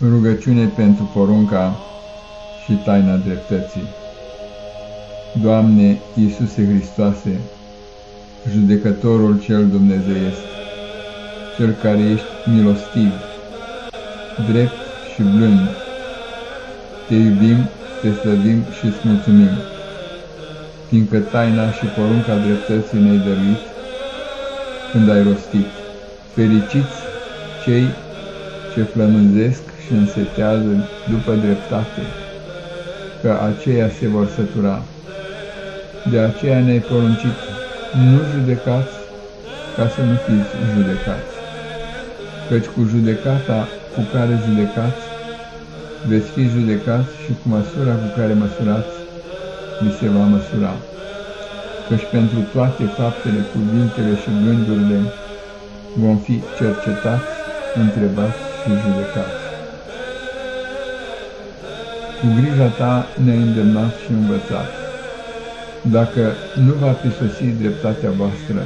Rugăciune pentru porunca și taina dreptății. Doamne Iisuse Hristoase, judecătorul cel dumnezeiesc, cel care ești milostiv, drept și blând, te iubim, te slăvim și îți mulțumim, fiindcă taina și porunca dreptății ne-ai dăruit când ai rostit. Fericiți cei ce flămânzesc și însetează după dreptate, că aceia se vor sătura. De aceea ne-ai poruncit, nu judecați ca să nu fiți judecați, căci cu judecata cu care judecați, veți fi judecați și cu măsura cu care măsurați, vi se va măsura. Căci pentru toate faptele, cuvintele și gândurile vom fi cercetați, întrebați și judecați. Cu grija ta ne-ai îndemnat și învățat. Dacă nu va prisosi dreptatea voastră,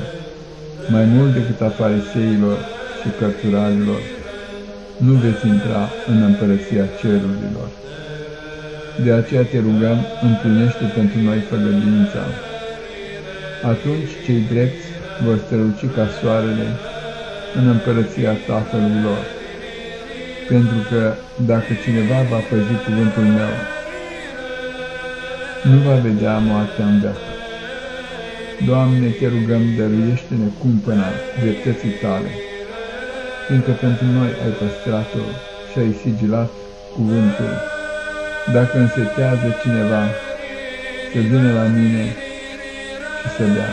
mai mult decât a fariseilor și cărturarilor, nu veți intra în împărăția cerurilor. De aceea te rugăm, împlinește pentru noi făgăduința. Atunci cei drepți vor străluci ca soarele în împărăția Tatălui lor pentru că dacă cineva va păzi cuvântul meu, nu va vedea moartea în veac. Doamne, te rugăm, dăruiește-ne cumpăna dreptății tale, fiindcă pentru noi ai păstrat-o și ai sigilat cuvântul. Dacă însetează cineva, să vină la mine și să bea.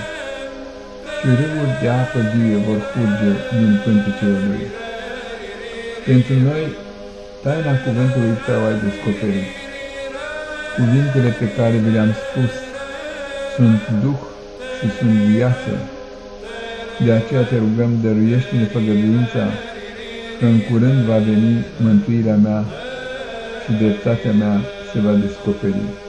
Și râuri de apă vie vor curge din pântecele lui. Pentru noi, taina cuvântului tău ai descoperit. Cuvintele pe care vi le-am spus sunt Duh și sunt viață. De aceea te rugăm, dăruiește-ne făgăduința că în curând va veni mântuirea mea și dreptatea mea se va descoperi.